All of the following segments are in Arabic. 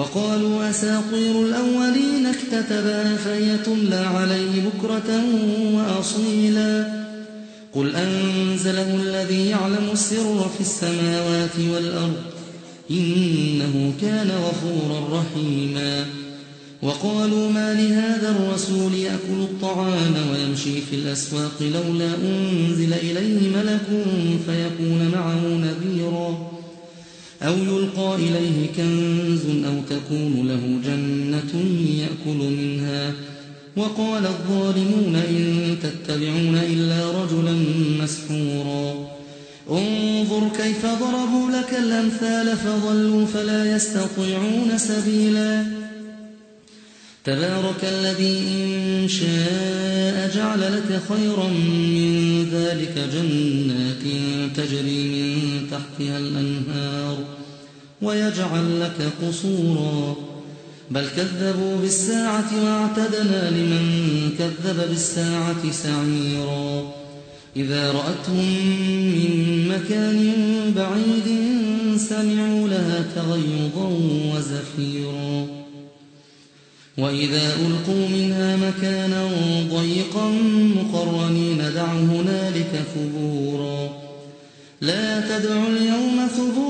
وقالوا أساطير الأولين اكتتبها فهي تملى عليه بكرة وأصيلا. قل أنزله الذي يعلم السر في السماوات والأرض إنه كان غفورا رحيما. وقالوا ما لهذا الرسول يأكل الطعام ويمشي في الأسواق لولا أنزل إليه ملك فيكون معه نذيرا. أو يلقى إليه كنز أو تكون له جنة يأكل منها. وقال الظالمون إن تتبعون إلا رجلا مسحورا. انظر كيف ضربوا لك الأمثال فضلوا فلا يستطيعون سبيلا. تبارك الذي إن شاء جعل لك خيرا من ذلك جنات تجري من تحتها الأنهار. ويجعل لك قصورا. بل كذبوا بالساعة واعتدنا لمن كذب بالساعة سعيرا. إذا رأتهم من مكان بعيد سمعوا لها تغيظا وزفيرا. وإذا ألقوا منها مكانا ضيقا مقرنين دعوا هنالك ثبورا. لا تدعوا اليوم ثبورا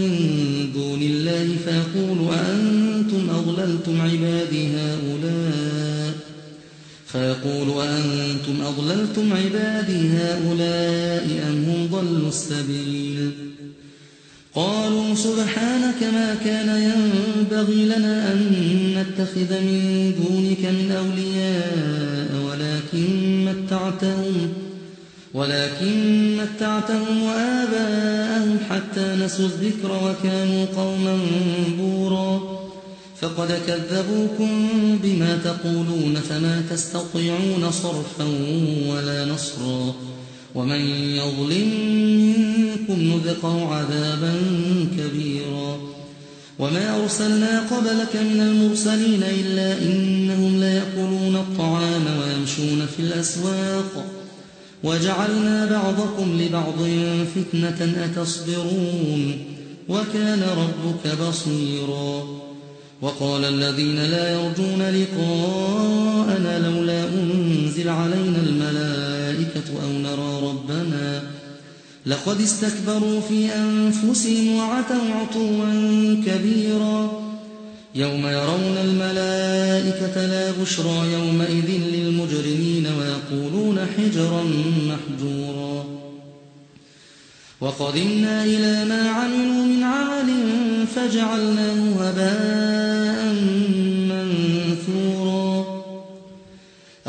أأنتم أضللتم عبادي هؤلاء أم هم ضلوا السبيل؟ قالوا سبحانك ما كان ينبغي لنا أن نتخذ من دونك من أولياء ولكن متعتهم ولكن متعتهم وآباءهم حتى نسوا الذكر وكانوا قوما بورا. فقد كذبوكم بما تقولون فما تستطيعون صرفا ولا نصرا ومن يظلم منكم نذقه عذابا كبيرا وما أرسلنا قبلك من المرسلين إلا إنهم ليأكلون الطعام ويمشون في الأسواق وجعلنا بعضكم لبعض فتنة أتصبرون وكان ربك بصيرا وقال الذين لا يرجون لقاءنا لولا أنزل علينا الملائكة أو نرى ربنا لقد استكبروا في أنفسهم وعتوا عتوا كبيرا يوم يرون الملائكة لا بشرى يومئذ للمجرمين ويقولون حجرا محجورا وقدمنا إلى ما عملوا من عمل فجعلناه هباء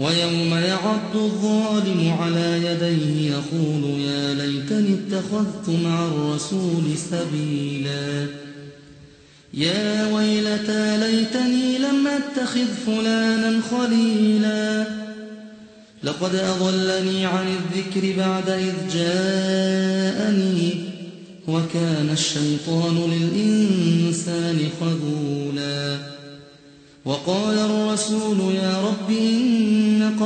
ويوم يعض الظالم على يديه يقول يا ليتني اتخذت مع الرسول سبيلا. يا ويلتى ليتني لم أتخذ فلانا خليلا. لقد أضلني عن الذكر بعد إذ جاءني وكان الشيطان للإنسان خذولا. وقال الرسول يا رب إن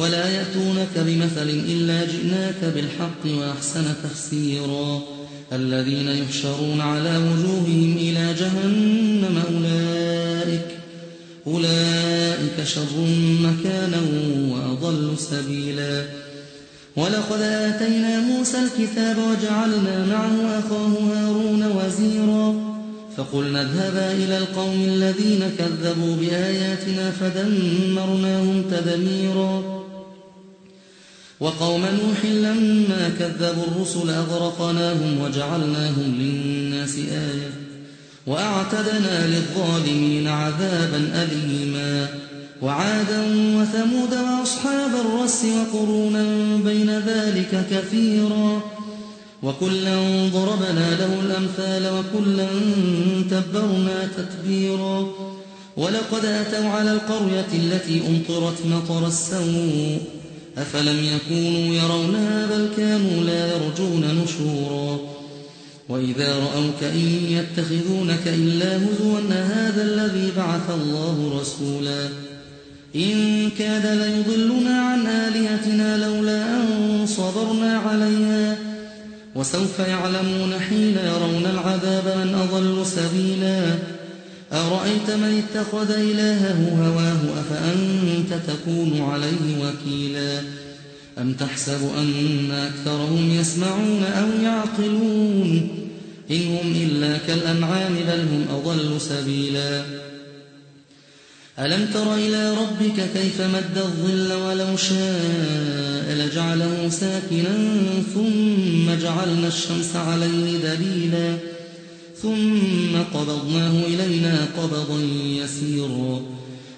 ولا يأتونك بمثل إلا جئناك بالحق وأحسن تفسيرا. الذين يحشرون على وجوههم إلى جهنم أولئك أولئك شر مكانا وأضل سبيلا. ولقد آتينا موسى الكتاب وجعلنا معه أخاه هارون وزيرا. فقلنا اذهبا إلى القوم الذين كذبوا بآياتنا فدمرناهم تدميرا. وقوم نوح لما كذبوا الرسل أغرقناهم وجعلناهم للناس آية وأعتدنا للظالمين عذابا أليما وعادا وثمود وأصحاب الرس وقرونا بين ذلك كثيرا وكلا ضربنا له الأمثال وكلا تبرنا تتبيرا ولقد أتوا على القرية التي أمطرت مطر السوء أفلم يكونوا يرونها بل كانوا لا يرجون نشورا وإذا رأوك إن يتخذونك إلا هزوا هذا الذي بعث الله رسولا إن كاد ليضلنا عن آلهتنا لولا أن صبرنا عليها وسوف يعلمون حين يرون العذاب من أضل سبيلا أرأيت من اتخذ إلهه هواه أفأنت تكون عليه وكيلا؟ أم تحسب أن أكثرهم يسمعون أو يعقلون؟ إن هم إلا كالأنعام بل هم أضل سبيلا. ألم تر إلى ربك كيف مد الظل ولو شاء لجعله ساكنا ثم جعلنا الشمس عليه دليلا. ثم قبضناه إلينا قبضا يسيرا.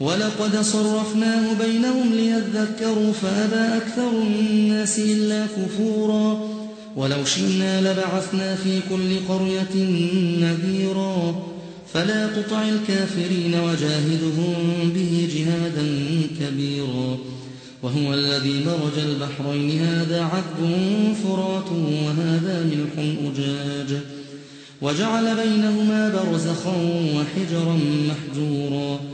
ولقد صرفناه بينهم ليذكروا فأبى أكثر الناس إلا كفورا. ولو شئنا لبعثنا في كل قرية نذيرا. فلا تطع الكافرين وجاهدهم به جهادا كبيرا. وهو الذي مرج البحرين. هذا عذب فرات وهذا ملح أجاج. وجعل بينهما برزخا وحجرا محجورا.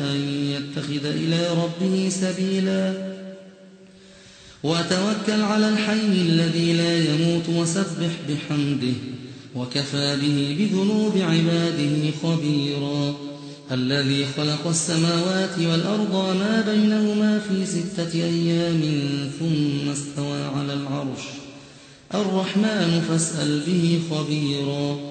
يتخذ إلى ربه سبيلا. وتوكل على الحي الذي لا يموت وسبح بحمده وكفى به بذنوب عباده خبيرا. الذي خلق السماوات والأرض وما بينهما في ستة أيام ثم استوى على العرش. الرحمن فاسأل به خبيرا.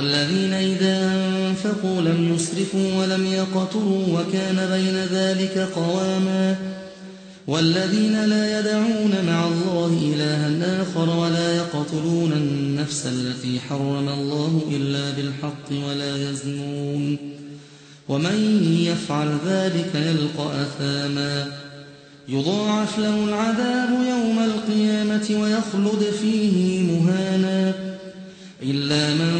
والذين إذا أنفقوا لم يسرفوا ولم يقتروا وكان بين ذلك قواما والذين لا يدعون مع الله إلها آخر ولا يقتلون النفس التي حرم الله إلا بالحق ولا يزنون ومن يفعل ذلك يلقى أثاما يضاعف له العذاب يوم القيامة ويخلد فيه مهانا إلا من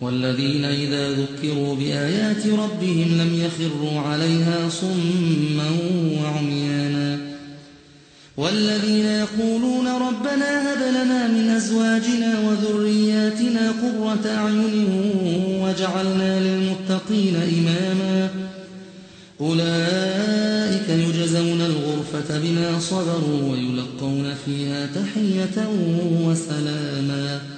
والذين إذا ذكروا بآيات ربهم لم يخروا عليها صما وعميانا والذين يقولون ربنا هب لنا من أزواجنا وذرياتنا قرة أعين وجعلنا للمتقين إماما أولئك يجزون الغرفة بما صبروا ويلقون فيها تحية وسلاما